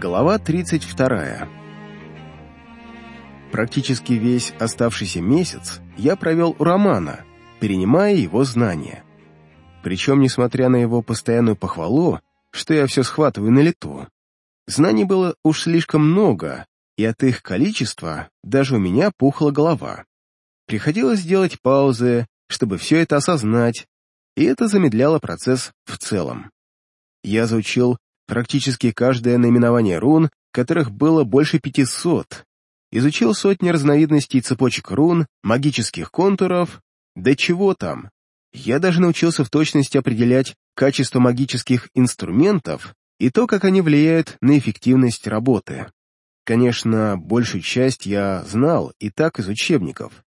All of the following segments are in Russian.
Глава 32. Практически весь оставшийся месяц я провел у Романа, перенимая его знания. Причем, несмотря на его постоянную похвалу, что я все схватываю на лету, знаний было уж слишком много, и от их количества даже у меня пухла голова. Приходилось делать паузы, чтобы все это осознать, и это замедляло процесс в целом. Я заучил практически каждое наименование рун, которых было больше 500, изучил сотни разновидностей цепочек рун, магических контуров, да чего там. Я даже научился в точности определять качество магических инструментов и то, как они влияют на эффективность работы. Конечно, большую часть я знал и так из учебников,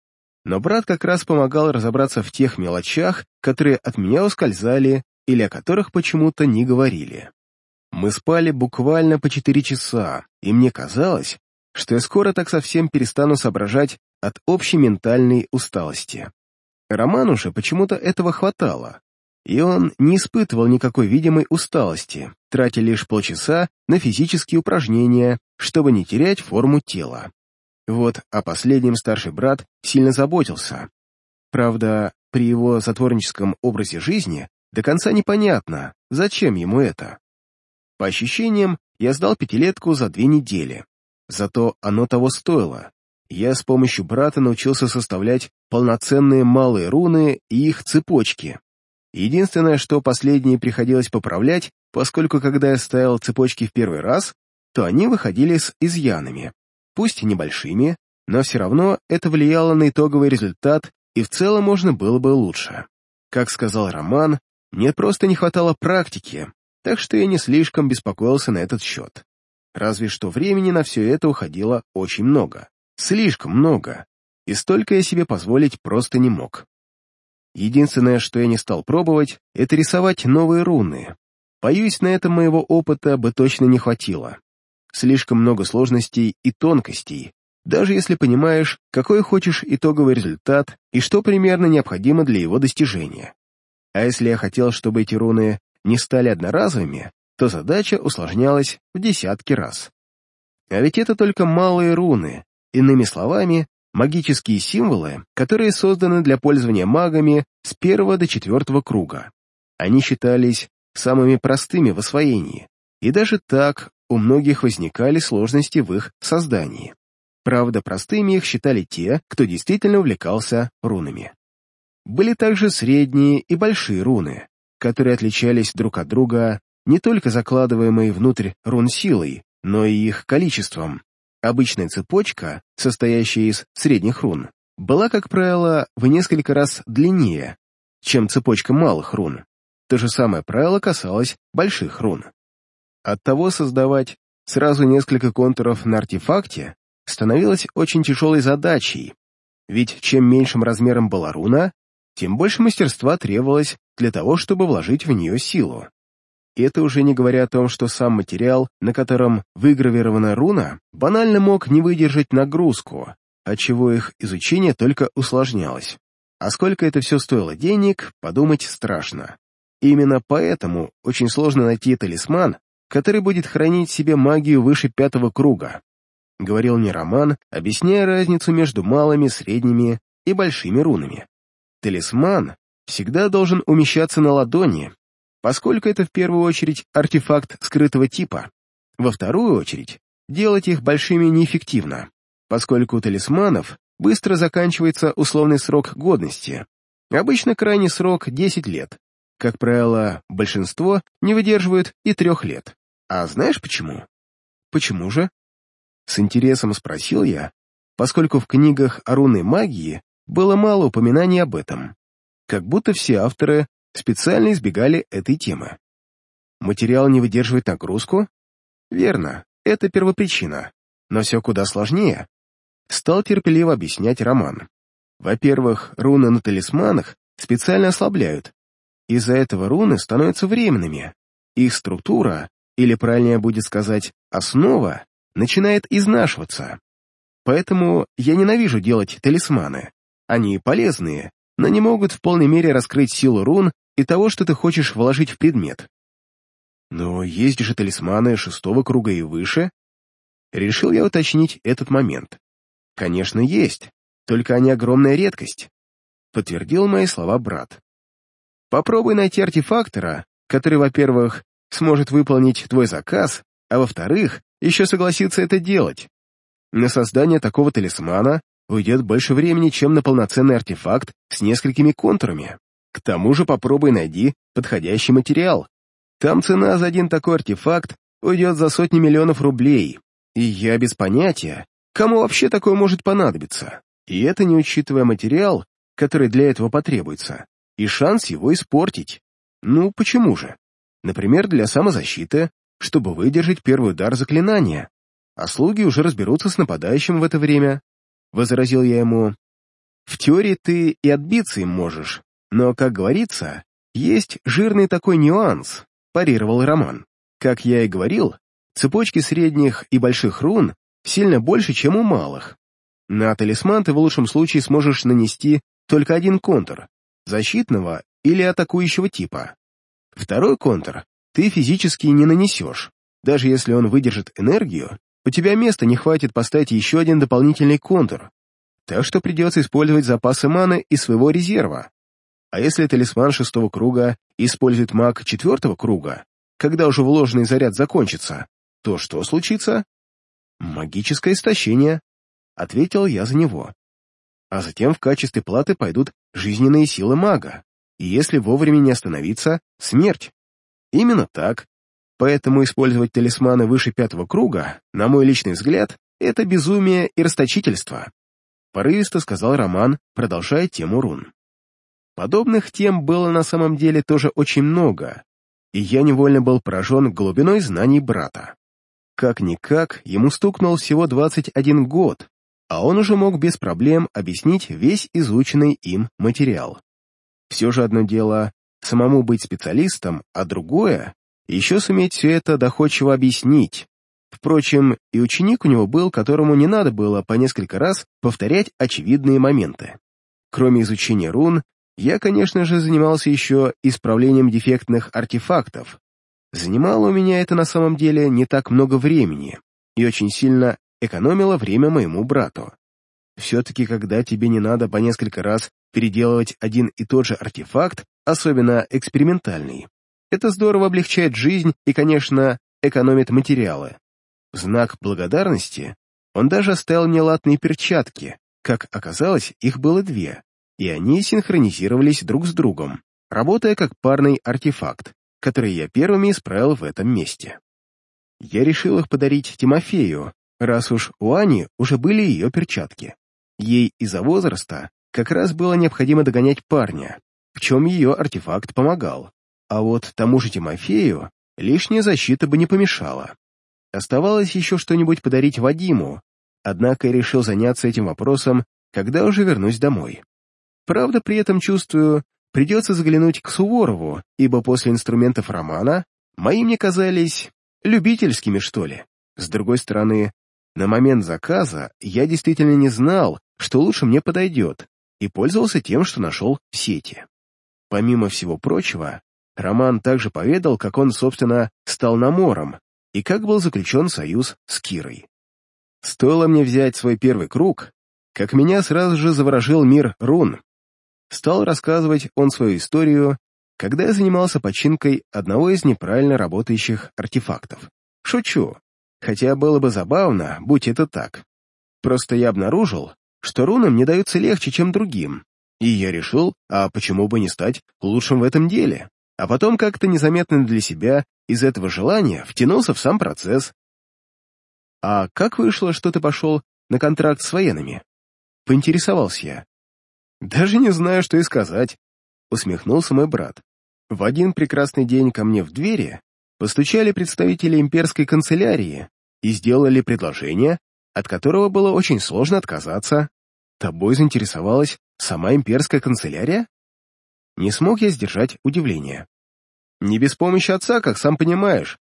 но брат как раз помогал разобраться в тех мелочах, которые от меня ускользали или о которых почему-то не говорили. Мы спали буквально по четыре часа, и мне казалось, что я скоро так совсем перестану соображать от общей ментальной усталости. Роману же почему-то этого хватало, и он не испытывал никакой видимой усталости, тратя лишь полчаса на физические упражнения, чтобы не терять форму тела. Вот о последнем старший брат сильно заботился. Правда, при его затворническом образе жизни до конца непонятно, зачем ему это. По ощущениям, я сдал пятилетку за две недели. Зато оно того стоило. Я с помощью брата научился составлять полноценные малые руны и их цепочки. Единственное, что последние приходилось поправлять, поскольку когда я ставил цепочки в первый раз, то они выходили с изъянами. Пусть и небольшими, но все равно это влияло на итоговый результат, и в целом можно было бы лучше. Как сказал Роман, мне просто не хватало практики, так что я не слишком беспокоился на этот счет. Разве что времени на все это уходило очень много. Слишком много. И столько я себе позволить просто не мог. Единственное, что я не стал пробовать, это рисовать новые руны. Боюсь, на этом моего опыта бы точно не хватило. Слишком много сложностей и тонкостей, даже если понимаешь, какой хочешь итоговый результат и что примерно необходимо для его достижения. А если я хотел, чтобы эти руны не стали одноразовыми, то задача усложнялась в десятки раз. А ведь это только малые руны, иными словами, магические символы, которые созданы для пользования магами с первого до четвертого круга. Они считались самыми простыми в освоении, и даже так у многих возникали сложности в их создании. Правда, простыми их считали те, кто действительно увлекался рунами. Были также средние и большие руны, которые отличались друг от друга не только закладываемой внутрь рун силой, но и их количеством. Обычная цепочка, состоящая из средних рун, была, как правило, в несколько раз длиннее, чем цепочка малых рун. То же самое правило касалось больших рун. Оттого создавать сразу несколько контуров на артефакте становилось очень тяжелой задачей, ведь чем меньшим размером была руна, тем больше мастерства требовалось для того, чтобы вложить в нее силу. И это уже не говоря о том, что сам материал, на котором выгравирована руна, банально мог не выдержать нагрузку, отчего их изучение только усложнялось. А сколько это все стоило денег, подумать страшно. Именно поэтому очень сложно найти талисман, который будет хранить в себе магию выше пятого круга. Говорил мне Роман, объясняя разницу между малыми, средними и большими рунами. Талисман всегда должен умещаться на ладони, поскольку это в первую очередь артефакт скрытого типа. Во вторую очередь, делать их большими неэффективно, поскольку у талисманов быстро заканчивается условный срок годности. Обычно крайний срок 10 лет. Как правило, большинство не выдерживают и трех лет. А знаешь почему? Почему же? С интересом спросил я, поскольку в книгах о рунной магии было мало упоминаний об этом как будто все авторы специально избегали этой темы. Материал не выдерживает нагрузку? Верно, это первопричина, но все куда сложнее. Стал терпеливо объяснять Роман. Во-первых, руны на талисманах специально ослабляют. Из-за этого руны становятся временными. Их структура, или правильнее будет сказать, основа, начинает изнашиваться. Поэтому я ненавижу делать талисманы. Они полезные, но не могут в полной мере раскрыть силу рун и того, что ты хочешь вложить в предмет. Но есть же талисманы шестого круга и выше. Решил я уточнить этот момент. Конечно, есть, только они огромная редкость, подтвердил мои слова брат. Попробуй найти артефактора, который, во-первых, сможет выполнить твой заказ, а во-вторых, еще согласится это делать. На создание такого талисмана уйдет больше времени, чем на полноценный артефакт с несколькими контурами. К тому же попробуй найди подходящий материал. Там цена за один такой артефакт уйдет за сотни миллионов рублей, и я без понятия, кому вообще такое может понадобиться. И это не учитывая материал, который для этого потребуется, и шанс его испортить. Ну, почему же? Например, для самозащиты, чтобы выдержать первый удар заклинания, а слуги уже разберутся с нападающим в это время. Возразил я ему. В теории ты и отбиться им можешь, но, как говорится, есть жирный такой нюанс, парировал Роман. Как я и говорил, цепочки средних и больших рун сильно больше, чем у малых. На талисман ты в лучшем случае сможешь нанести только один контур, защитного или атакующего типа. Второй контур ты физически не нанесешь. Даже если он выдержит энергию, у тебя места не хватит поставить еще один дополнительный контур. Так что придется использовать запасы маны из своего резерва. А если талисман шестого круга использует маг четвертого круга, когда уже вложенный заряд закончится, то что случится? Магическое истощение, ответил я за него. А затем в качестве платы пойдут жизненные силы мага, и если вовремя не остановиться, смерть. Именно так. Поэтому использовать талисманы выше пятого круга, на мой личный взгляд, это безумие и расточительство. Порывисто сказал Роман, продолжая тему рун. Подобных тем было на самом деле тоже очень много, и я невольно был поражен глубиной знаний брата. Как-никак, ему стукнул всего 21 год, а он уже мог без проблем объяснить весь изученный им материал. Все же одно дело самому быть специалистом, а другое — еще суметь все это доходчиво объяснить. Впрочем, и ученик у него был, которому не надо было по несколько раз повторять очевидные моменты. Кроме изучения рун, я, конечно же, занимался еще исправлением дефектных артефактов. Занимало у меня это на самом деле не так много времени и очень сильно экономило время моему брату. Все-таки, когда тебе не надо по несколько раз переделывать один и тот же артефакт, особенно экспериментальный, это здорово облегчает жизнь и, конечно, экономит материалы. В знак благодарности он даже оставил мне латные перчатки, как оказалось, их было две, и они синхронизировались друг с другом, работая как парный артефакт, который я первыми исправил в этом месте. Я решил их подарить Тимофею, раз уж у Ани уже были ее перчатки. Ей из-за возраста как раз было необходимо догонять парня, в чем ее артефакт помогал. А вот тому же Тимофею лишняя защита бы не помешала. Оставалось еще что-нибудь подарить Вадиму, однако я решил заняться этим вопросом, когда уже вернусь домой. Правда, при этом чувствую, придется заглянуть к Суворову, ибо после инструментов романа мои мне казались любительскими, что ли. С другой стороны, на момент заказа я действительно не знал, что лучше мне подойдет, и пользовался тем, что нашел в сети. Помимо всего прочего, Роман также поведал, как он, собственно, стал намором и как был заключен союз с Кирой. Стоило мне взять свой первый круг, как меня сразу же заворожил мир рун. Стал рассказывать он свою историю, когда я занимался починкой одного из неправильно работающих артефактов. Шучу, хотя было бы забавно, будь это так. Просто я обнаружил, что рунам не даются легче, чем другим, и я решил, а почему бы не стать лучшим в этом деле? А потом как-то незаметно для себя из этого желания втянулся в сам процесс. «А как вышло, что ты пошел на контракт с военными?» Поинтересовался я. «Даже не знаю, что и сказать», — усмехнулся мой брат. В один прекрасный день ко мне в двери постучали представители имперской канцелярии и сделали предложение, от которого было очень сложно отказаться. Тобой заинтересовалась сама имперская канцелярия? Не смог я сдержать удивление. Не без помощи отца, как сам понимаешь.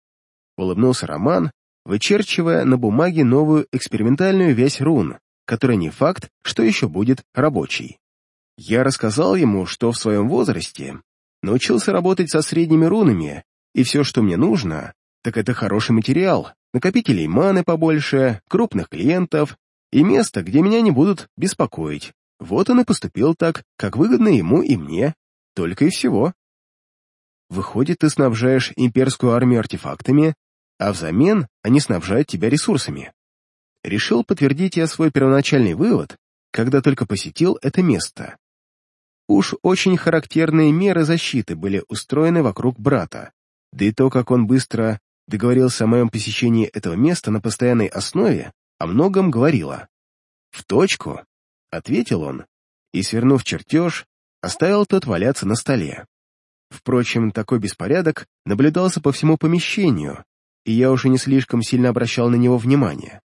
Улыбнулся Роман, вычерчивая на бумаге новую экспериментальную вязь рун, которая не факт, что еще будет рабочей. Я рассказал ему, что в своем возрасте научился работать со средними рунами и все, что мне нужно, так это хороший материал, накопителей маны побольше, крупных клиентов и место, где меня не будут беспокоить. Вот он и поступил так, как выгодно ему и мне, только и всего. Выходит, ты снабжаешь имперскую армию артефактами, а взамен они снабжают тебя ресурсами. Решил подтвердить я свой первоначальный вывод, когда только посетил это место. Уж очень характерные меры защиты были устроены вокруг брата, да и то, как он быстро договорился о моем посещении этого места на постоянной основе, о многом говорило. «В точку», — ответил он, и, свернув чертеж, оставил тот валяться на столе. Впрочем, такой беспорядок наблюдался по всему помещению, и я уже не слишком сильно обращал на него внимание.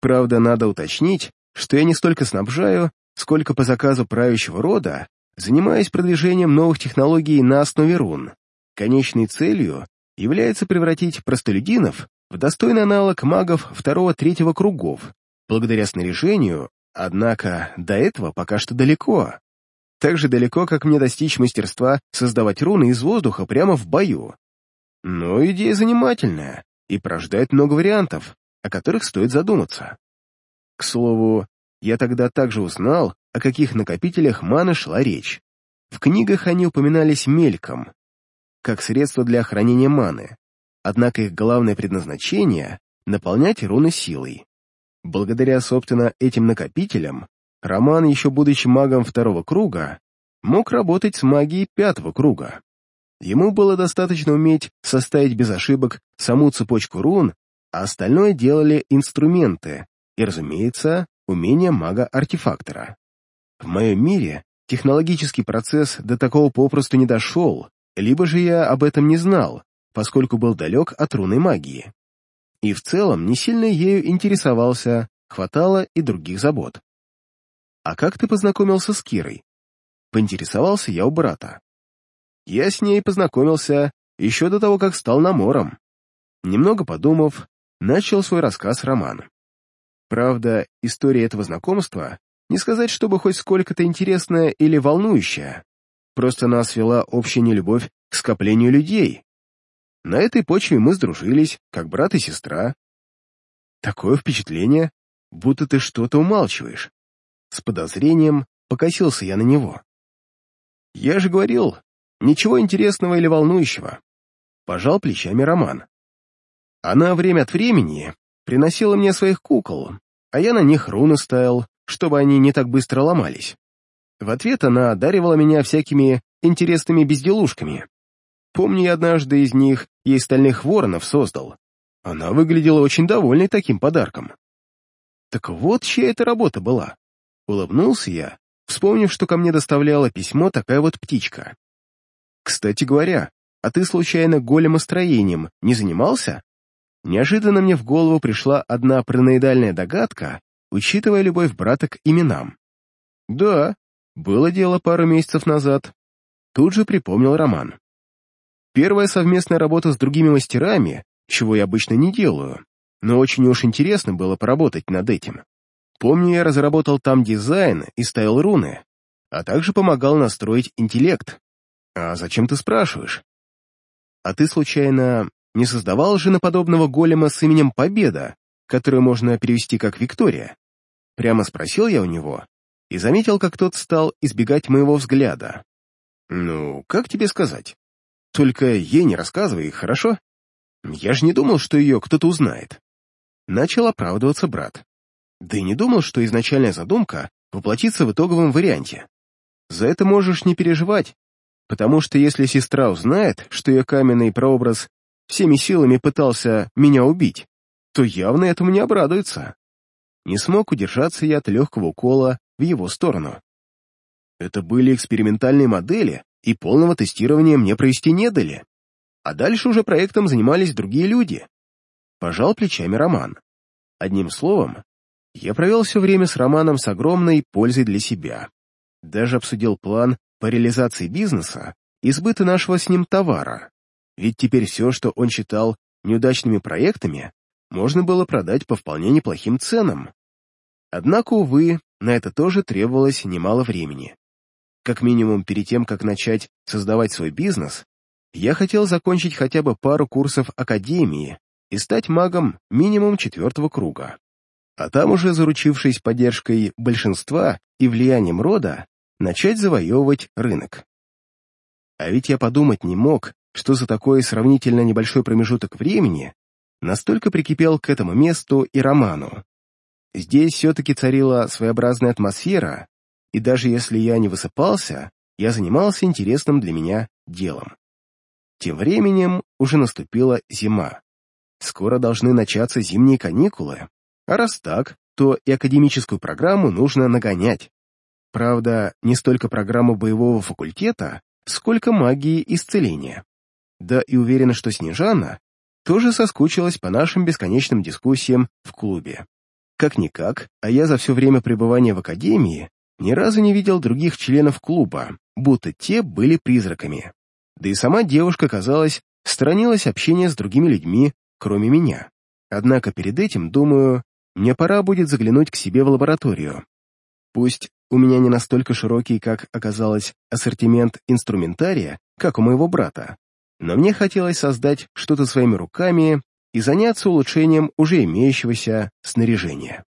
Правда, надо уточнить, что я не столько снабжаю, сколько по заказу правящего рода занимаюсь продвижением новых технологий на основе рун. Конечной целью является превратить простолюдинов в достойный аналог магов второго-третьего кругов, благодаря снаряжению, однако до этого пока что далеко. Так же далеко, как мне достичь мастерства создавать руны из воздуха прямо в бою. Но идея занимательная и порождает много вариантов, о которых стоит задуматься. К слову, я тогда также узнал, о каких накопителях маны шла речь. В книгах они упоминались мельком, как средство для хранения маны, однако их главное предназначение — наполнять руны силой. Благодаря, собственно, этим накопителям, Роман, еще будучи магом второго круга, мог работать с магией пятого круга. Ему было достаточно уметь составить без ошибок саму цепочку рун, а остальное делали инструменты и, разумеется, умение мага-артефактора. В моем мире технологический процесс до такого попросту не дошел, либо же я об этом не знал, поскольку был далек от рунной магии. И в целом не сильно ею интересовался, хватало и других забот. «А как ты познакомился с Кирой?» Поинтересовался я у брата. Я с ней познакомился еще до того, как стал намором. Немного подумав, начал свой рассказ Роман. Правда, история этого знакомства не сказать, чтобы хоть сколько-то интересная или волнующая. Просто нас вела общая нелюбовь к скоплению людей. На этой почве мы сдружились, как брат и сестра. Такое впечатление, будто ты что-то умалчиваешь. С подозрением покосился я на него. Я же говорил, ничего интересного или волнующего. Пожал плечами Роман. Она время от времени приносила мне своих кукол, а я на них руны ставил, чтобы они не так быстро ломались. В ответ она одаривала меня всякими интересными безделушками. Помню, я однажды из них ей стальных воронов создал. Она выглядела очень довольной таким подарком. Так вот, чья это работа была. Улыбнулся я, вспомнив, что ко мне доставляла письмо такая вот птичка. Кстати говоря, а ты случайно големостроением не занимался? Неожиданно мне в голову пришла одна параноидальная догадка, учитывая любовь брата к именам. «Да, было дело пару месяцев назад». Тут же припомнил Роман. «Первая совместная работа с другими мастерами, чего я обычно не делаю, но очень уж интересно было поработать над этим. Помню, я разработал там дизайн и ставил руны, а также помогал настроить интеллект. А зачем ты спрашиваешь? А ты, случайно, не создавал женоподобного голема с именем Победа, которую можно перевести как Виктория? Прямо спросил я у него и заметил, как тот стал избегать моего взгляда. Ну, как тебе сказать? Только ей не рассказывай, хорошо? Я же не думал, что ее кто-то узнает. Начал оправдываться брат. Да и не думал, что изначальная задумка воплотится в итоговом варианте. За это можешь не переживать, потому что если сестра узнает, что ее каменный прообраз всеми силами пытался меня убить, то явно этому не обрадуется. Не смог удержаться я от легкого укола в его сторону. Это были экспериментальные модели, и полного тестирования мне провести не дали. А дальше уже проектом занимались другие люди. Пожал плечами Роман. Одним словом, я провел все время с Романом с огромной пользой для себя. Даже обсудил план по реализации бизнеса и сбыта нашего с ним товара. Ведь теперь все, что он считал неудачными проектами, можно было продать по вполне неплохим ценам. Однако, увы, на это тоже требовалось немало времени. Как минимум, перед тем, как начать создавать свой бизнес, Я хотел закончить хотя бы пару курсов Академии и стать магом минимум четвертого круга. А там уже, заручившись поддержкой большинства и влиянием рода, начать завоевывать рынок. А ведь я подумать не мог, что за такой сравнительно небольшой промежуток времени настолько прикипел к этому месту и роману. Здесь все-таки царила своеобразная атмосфера, и даже если я не высыпался, я занимался интересным для меня делом. Тем временем уже наступила зима. Скоро должны начаться зимние каникулы, а раз так, то и академическую программу нужно нагонять. Правда, не столько программу боевого факультета, сколько магии исцеления. Да и уверена, что Снежана тоже соскучилась по нашим бесконечным дискуссиям в клубе. Как-никак, а я за все время пребывания в академии ни разу не видел других членов клуба, будто те были призраками. Да и сама девушка, казалось, сторонилась общения с другими людьми, кроме меня. Однако перед этим, думаю, мне пора будет заглянуть к себе в лабораторию. Пусть у меня не настолько широкий, как оказалось, ассортимент инструментария, как у моего брата, но мне хотелось создать что-то своими руками и заняться улучшением уже имеющегося снаряжения.